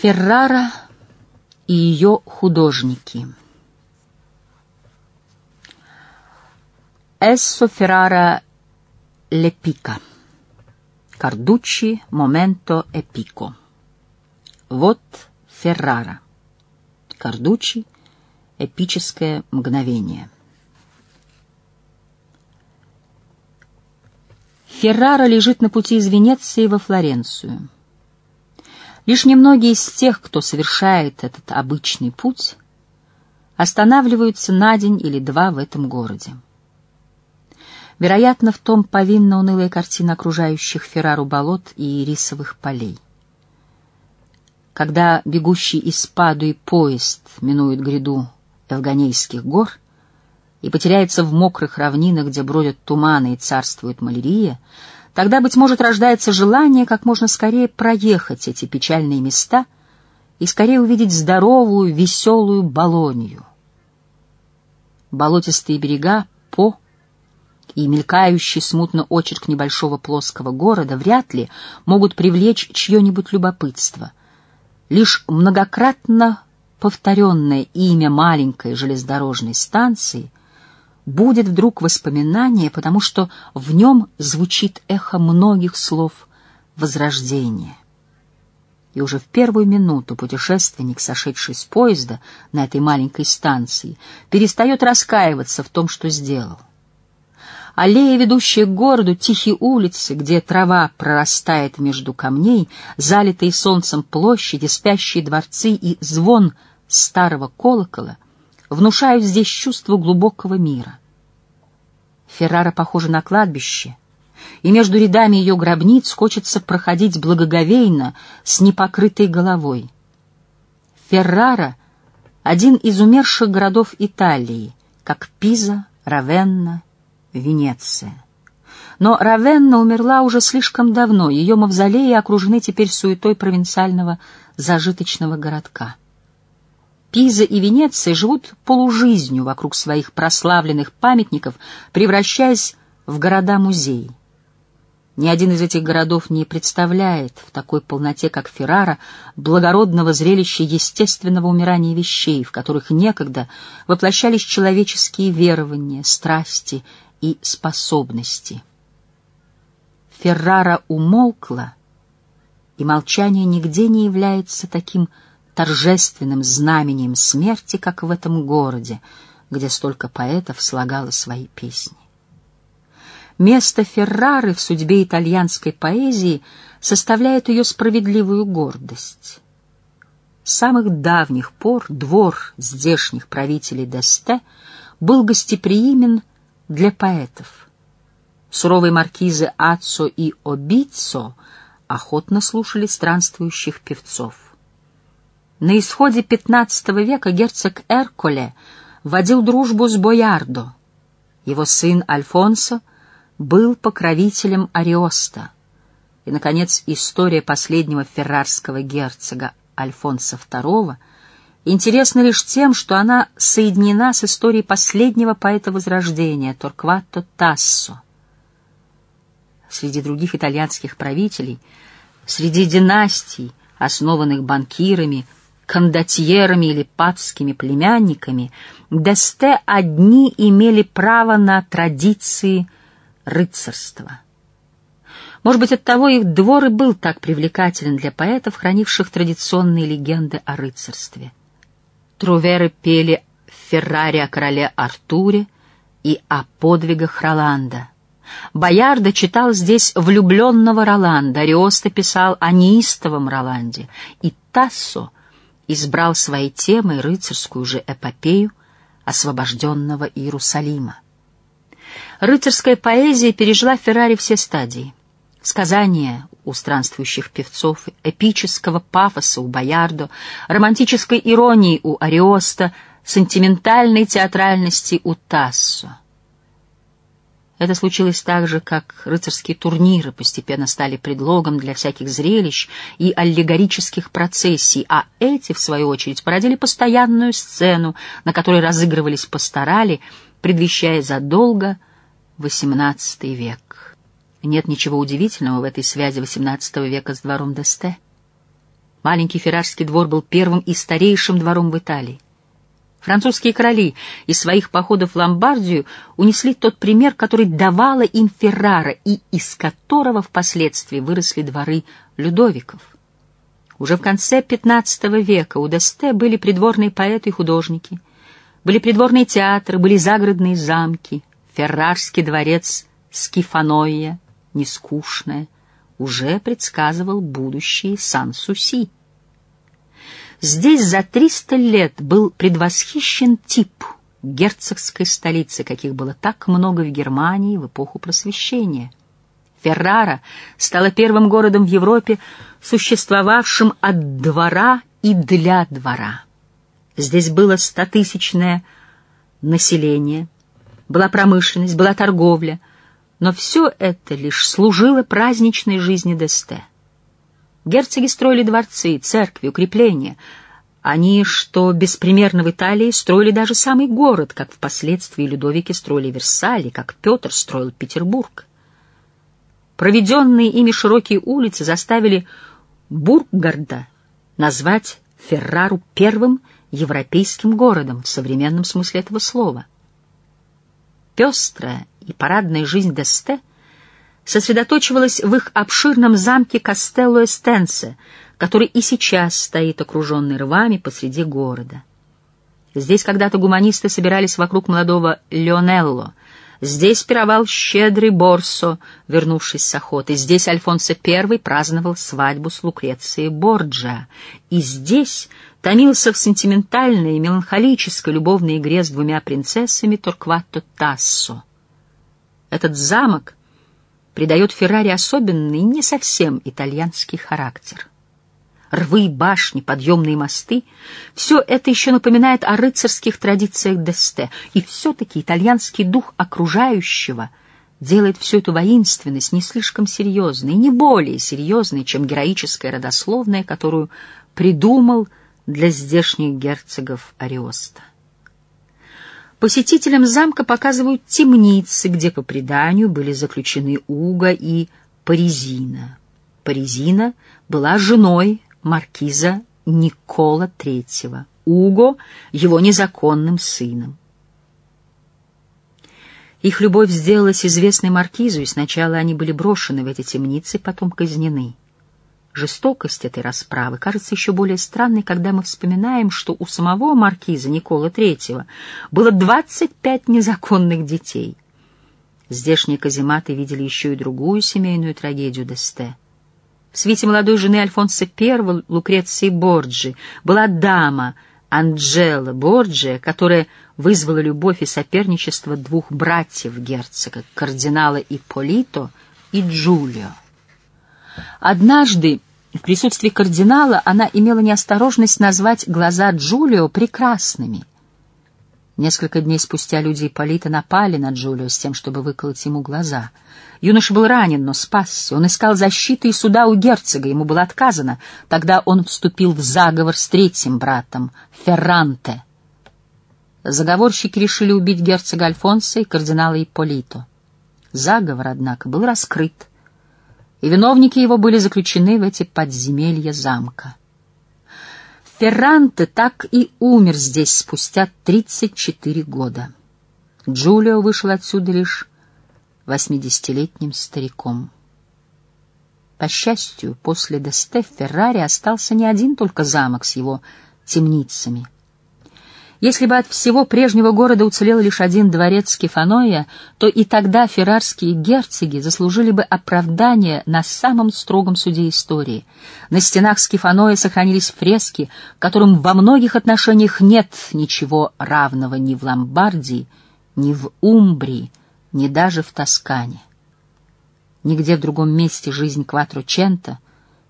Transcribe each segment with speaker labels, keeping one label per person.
Speaker 1: Феррара и ее художники. Эссо Феррара Лепика. Кардуччи Моменто Эпико. Вот Феррара. Кардуччи Эпическое мгновение. Феррара лежит на пути из Венеции во Флоренцию. Лишь немногие из тех, кто совершает этот обычный путь, останавливаются на день или два в этом городе. Вероятно, в том повинна унылая картина окружающих Феррару болот и рисовых полей. Когда бегущий из Падуи поезд минует гряду Эвганейских гор и потеряется в мокрых равнинах, где бродят туманы и царствует малярия, Тогда, быть может, рождается желание как можно скорее проехать эти печальные места и скорее увидеть здоровую, веселую Болонью. Болотистые берега, По и мелькающий смутно очерк небольшого плоского города вряд ли могут привлечь чье-нибудь любопытство. Лишь многократно повторенное имя маленькой железнодорожной станции будет вдруг воспоминание, потому что в нем звучит эхо многих слов возрождения. И уже в первую минуту путешественник, сошедший с поезда на этой маленькой станции, перестает раскаиваться в том, что сделал. Аллея, ведущая к городу, тихие улицы, где трава прорастает между камней, залитые солнцем площади, спящие дворцы и звон старого колокола — внушают здесь чувство глубокого мира. Феррара похожа на кладбище, и между рядами ее гробниц хочется проходить благоговейно с непокрытой головой. Феррара — один из умерших городов Италии, как Пиза, Равенна, Венеция. Но Равенна умерла уже слишком давно, ее мавзолеи окружены теперь суетой провинциального зажиточного городка. Пиза и Венеция живут полужизнью вокруг своих прославленных памятников, превращаясь в города-музеи. Ни один из этих городов не представляет в такой полноте, как Феррара, благородного зрелища естественного умирания вещей, в которых некогда воплощались человеческие верования, страсти и способности. Феррара умолкла, и молчание нигде не является таким торжественным знамением смерти, как в этом городе, где столько поэтов слагало свои песни. Место Феррары в судьбе итальянской поэзии составляет ее справедливую гордость. С самых давних пор двор здешних правителей Десте был гостеприимен для поэтов. Суровые маркизы Аццо и Обиццо охотно слушали странствующих певцов. На исходе XV века герцог Эрколе водил дружбу с Боярдо. Его сын Альфонсо был покровителем Ариоста. И, наконец, история последнего феррарского герцога Альфонса II интересна лишь тем, что она соединена с историей последнего поэта Возрождения Торкватто Тассо. Среди других итальянских правителей, среди династий, основанных банкирами, кондотьерами или папскими племянниками, Десте одни имели право на традиции рыцарства. Может быть, оттого их двор и был так привлекателен для поэтов, хранивших традиционные легенды о рыцарстве. Труверы пели Феррари о короле Артуре и о подвигах Роланда. Боярда читал здесь влюбленного Роланда, Ариоста писал о неистовом Роланде, и Тассо — избрал своей темой рыцарскую же эпопею освобожденного Иерусалима. Рыцарская поэзия пережила в Феррари все стадии. Сказания у странствующих певцов, эпического пафоса у Боярдо, романтической иронии у Ариоста, сентиментальной театральности у Тассо. Это случилось так же, как рыцарские турниры постепенно стали предлогом для всяких зрелищ и аллегорических процессий, а эти, в свою очередь, породили постоянную сцену, на которой разыгрывались пасторали, предвещая задолго XVIII век. Нет ничего удивительного в этой связи XVIII века с двором Десте. Маленький феррарский двор был первым и старейшим двором в Италии. Французские короли из своих походов в Ломбардию унесли тот пример, который давала им Феррара и из которого впоследствии выросли дворы Людовиков. Уже в конце XV века у Десте были придворные поэты и художники, были придворные театры, были загородные замки, Феррарский дворец Скифаноя, нескучное, уже предсказывал будущее Сан-Суси. Здесь за триста лет был предвосхищен тип герцогской столицы, каких было так много в Германии в эпоху Просвещения. Феррара стала первым городом в Европе, существовавшим от двора и для двора. Здесь было стотысячное население, была промышленность, была торговля, но все это лишь служило праздничной жизни Десте. Герцоги строили дворцы, церкви, укрепления. Они, что беспримерно в Италии, строили даже самый город, как впоследствии Людовики строили Версаль, как Петр строил Петербург. Проведенные ими широкие улицы заставили Бургарда назвать Феррару первым европейским городом в современном смысле этого слова. Пестрая и парадная жизнь Десте сосредоточивалась в их обширном замке Кастелло Эстенсе, который и сейчас стоит окруженный рвами посреди города. Здесь когда-то гуманисты собирались вокруг молодого Леонелло, здесь пировал щедрый Борсо, вернувшись с охоты, здесь Альфонсо I праздновал свадьбу с Лукрецией Борджа, и здесь томился в сентиментальной и меланхолической любовной игре с двумя принцессами Торкватто Тассо. Этот замок придает Феррари особенный, не совсем итальянский характер. Рвы, башни, подъемные мосты — все это еще напоминает о рыцарских традициях Десте, и все-таки итальянский дух окружающего делает всю эту воинственность не слишком серьезной, не более серьезной, чем героическая родословная, которую придумал для здешних герцогов Ариоста. Посетителям замка показывают темницы, где по преданию были заключены Уга и Паризина. Паризина была женой маркиза Никола III, Уго — его незаконным сыном. Их любовь сделалась известной маркизу, и сначала они были брошены в эти темницы, потом казнены. Жестокость этой расправы кажется еще более странной, когда мы вспоминаем, что у самого маркиза Никола III было 25 незаконных детей. Здешние казематы видели еще и другую семейную трагедию Десте. В свете молодой жены Альфонса I, Лукреции Борджи, была дама Анджела Борджи, которая вызвала любовь и соперничество двух братьев герцога, кардинала Ипполито и Джулио. Однажды в присутствии кардинала она имела неосторожность назвать глаза Джулио прекрасными. Несколько дней спустя люди Ипполита напали на Джулио с тем, чтобы выколоть ему глаза. Юноша был ранен, но спасся. Он искал защиты и суда у герцога, ему было отказано. Тогда он вступил в заговор с третьим братом, Ферранте. Заговорщики решили убить герцога Альфонса и кардинала Ипполито. Заговор, однако, был раскрыт и виновники его были заключены в эти подземелья замка. Ферранте так и умер здесь спустя 34 года. Джулио вышел отсюда лишь восьмидесятилетним стариком. По счастью, после Десте в Феррари остался не один только замок с его темницами — если бы от всего прежнего города уцелел лишь один дворец Скифаноя, то и тогда феррарские герцоги заслужили бы оправдание на самом строгом суде истории. На стенах Скифаноя сохранились фрески, которым во многих отношениях нет ничего равного ни в Ломбардии, ни в Умбрии, ни даже в Тоскане. Нигде в другом месте жизнь Кватрочента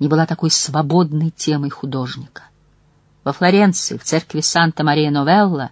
Speaker 1: не была такой свободной темой художника. Во Флоренции, в церкви Санта-Мария-Новелла,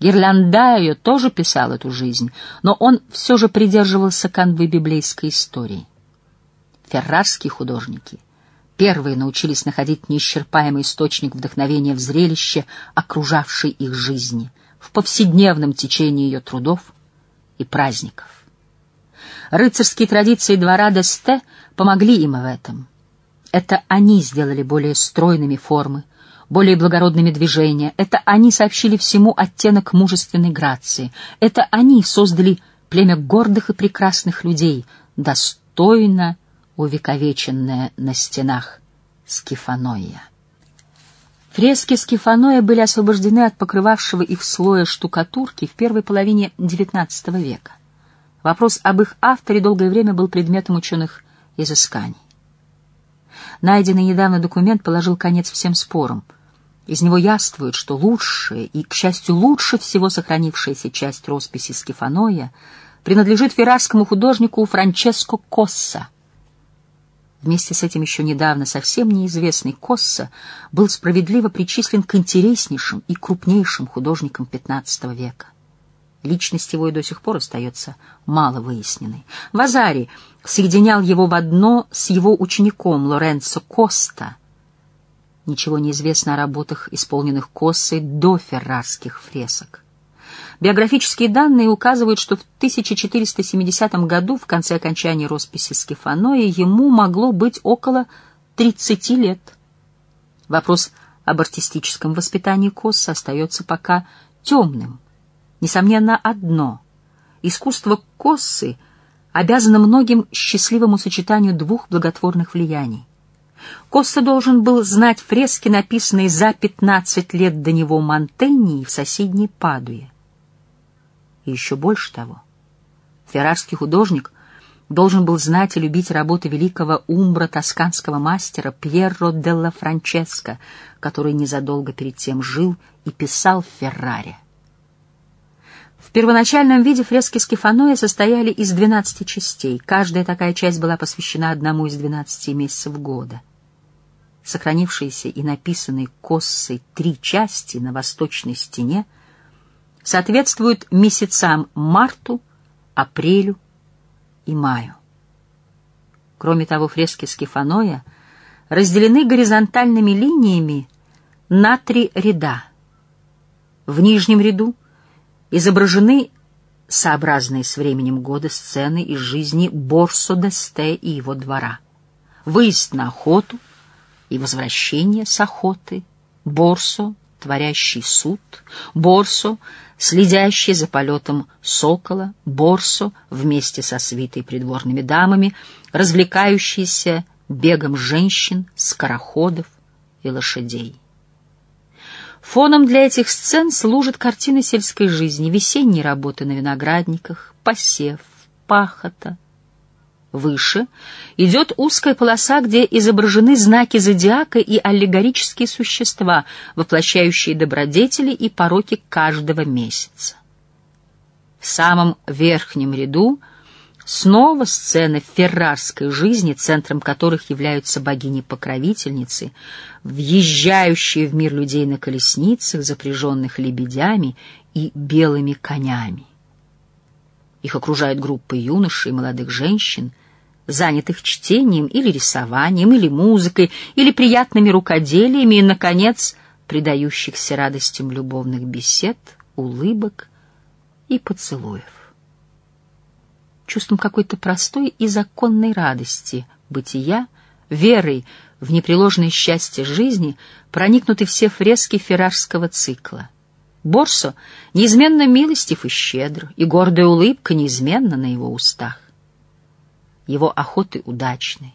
Speaker 1: Гирляндайо тоже писал эту жизнь, но он все же придерживался канвы библейской истории. Феррарские художники первые научились находить неисчерпаемый источник вдохновения в зрелище окружавшей их жизни, в повседневном течении ее трудов и праздников. Рыцарские традиции двора Десте помогли им в этом — Это они сделали более стройными формы, более благородными движения. Это они сообщили всему оттенок мужественной грации. Это они создали племя гордых и прекрасных людей, достойно увековеченное на стенах Скифаноя. Фрески Скифаноя были освобождены от покрывавшего их слоя штукатурки в первой половине XIX века. Вопрос об их авторе долгое время был предметом ученых изысканий. Найденный недавно документ положил конец всем спорам. Из него яствует, что лучшая и, к счастью, лучше всего сохранившаяся часть росписи Скифаноя принадлежит феррарскому художнику Франческо Косса. Вместе с этим еще недавно совсем неизвестный Косса был справедливо причислен к интереснейшим и крупнейшим художникам XV века. Личность его и до сих пор остается мало выясненной. Вазари соединял его в одно с его учеником Лоренцо Коста. Ничего не известно о работах, исполненных Коссой до феррарских фресок. Биографические данные указывают, что в 1470 году, в конце окончания росписи Скифаноя, ему могло быть около 30 лет. Вопрос об артистическом воспитании Косса остается пока темным. Несомненно, одно — искусство Коссы обязано многим счастливому сочетанию двух благотворных влияний. Косса должен был знать фрески, написанные за 15 лет до него Монтении в соседней Падуе. И еще больше того, феррарский художник должен был знать и любить работы великого умбра тосканского мастера Пьерро делла Франческо, который незадолго перед тем жил и писал в Ферраре. В первоначальном виде фрески Скифаноя состояли из 12 частей. Каждая такая часть была посвящена одному из 12 месяцев года. Сохранившиеся и написанные коссой три части на восточной стене соответствуют месяцам марту, апрелю и маю. Кроме того, фрески Скифаноя разделены горизонтальными линиями на три ряда. В нижнем ряду изображены сообразные с временем года сцены из жизни Борсо Десте и его двора. Выезд на охоту и возвращение с охоты, Борсо, творящий суд, Борсо, следящий за полетом сокола, Борсо вместе со свитой придворными дамами, развлекающийся бегом женщин, скороходов и лошадей. Фоном для этих сцен служат картины сельской жизни, весенние работы на виноградниках, посев, пахота. Выше идет узкая полоса, где изображены знаки зодиака и аллегорические существа, воплощающие добродетели и пороки каждого месяца. В самом верхнем ряду — Снова сцены феррарской жизни, центром которых являются богини-покровительницы, въезжающие в мир людей на колесницах, запряженных лебедями и белыми конями. Их окружают группы юношей и молодых женщин, занятых чтением или рисованием, или музыкой, или приятными рукоделиями, и, наконец, предающихся радостям любовных бесед, улыбок и поцелуев чувством какой-то простой и законной радости, бытия, верой в непреложное счастье жизни проникнуты все фрески феррарского цикла. Борсо неизменно милостив и щедр, и гордая улыбка неизменна на его устах. Его охоты удачны,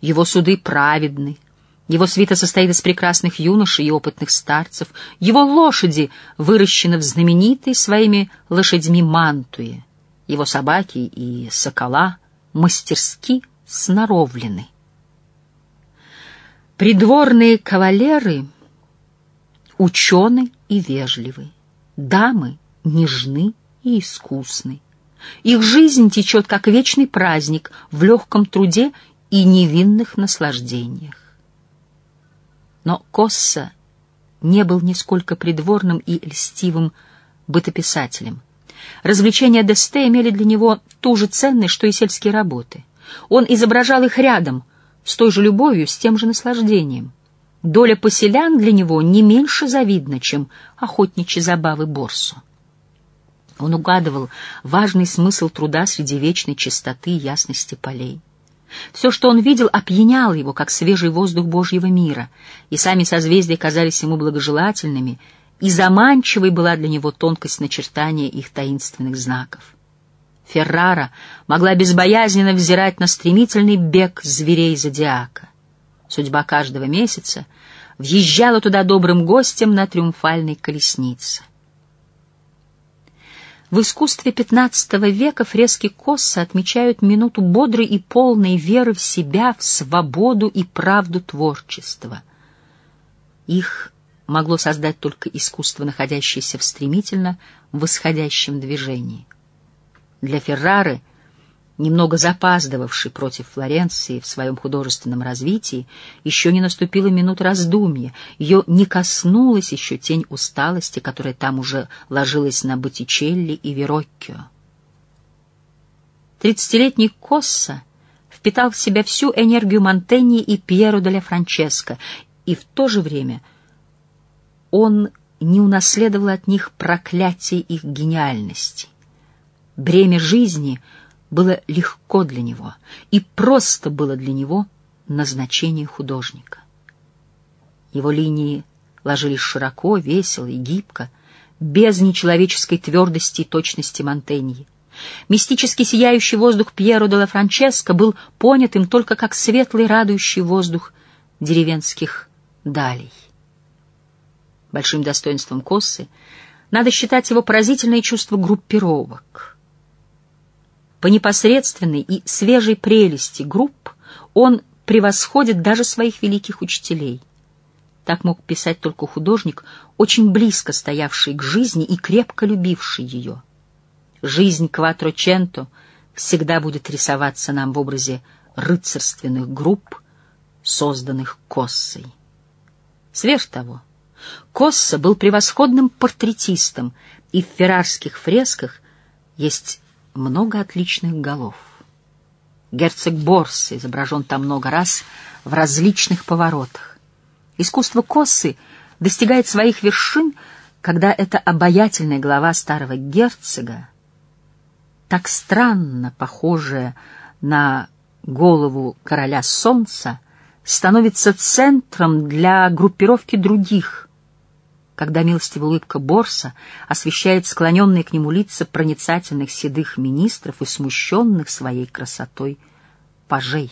Speaker 1: его суды праведны, его свита состоит из прекрасных юношей и опытных старцев, его лошади выращены в знаменитой своими лошадьми Мантуе — его собаки и сокола мастерски сноровлены. Придворные кавалеры учены и вежливы, дамы нежны и искусны. Их жизнь течет, как вечный праздник, в легком труде и невинных наслаждениях. Но Косса не был нисколько придворным и льстивым бытописателем — Развлечения Десте имели для него ту же ценность, что и сельские работы. Он изображал их рядом, с той же любовью, с тем же наслаждением. Доля поселян для него не меньше завидна, чем охотничьи забавы Борсу. Он угадывал важный смысл труда среди вечной чистоты и ясности полей. Все, что он видел, опьяняло его, как свежий воздух Божьего мира, и сами созвездия казались ему благожелательными, и заманчивой была для него тонкость начертания их таинственных знаков. Феррара могла безбоязненно взирать на стремительный бег зверей зодиака. Судьба каждого месяца въезжала туда добрым гостем на триумфальной колеснице. В искусстве XV века фрески Косса отмечают минуту бодрой и полной веры в себя, в свободу и правду творчества. Их могло создать только искусство, находящееся в стремительно восходящем движении. Для Феррары немного запаздывавший против Флоренции в своем художественном развитии, еще не наступила минута раздумья, ее не коснулась еще тень усталости, которая там уже ложилась на Боттичелли и Вероккио. Тридцатилетний Косса впитал в себя всю энергию Монтеньи и Пьеро де ля Франческо, и в то же время он не унаследовал от них проклятие их гениальности. Бремя жизни — было легко для него, и просто было для него назначение художника. Его линии ложились широко, весело и гибко, без нечеловеческой твердости и точности Монтеньи. Мистически сияющий воздух Пьеро де ла Франческо был понят им только как светлый радующий воздух деревенских далей. Большим достоинством Коссы надо считать его поразительное чувство группировок — по непосредственной и свежей прелести групп он превосходит даже своих великих учителей. Так мог писать только художник, очень близко стоявший к жизни и крепко любивший ее. Жизнь Кватроченто всегда будет рисоваться нам в образе рыцарственных групп, созданных Коссой. Сверх того, Косса был превосходным портретистом, и в феррарских фресках есть много отличных голов. Герцог Борс изображен там много раз в различных поворотах. Искусство Коссы достигает своих вершин, когда эта обаятельная голова старого герцога, так странно похожая на голову короля солнца, становится центром для группировки других когда милостивая улыбка Борса освещает склоненные к нему лица проницательных седых министров и смущенных своей красотой пажей.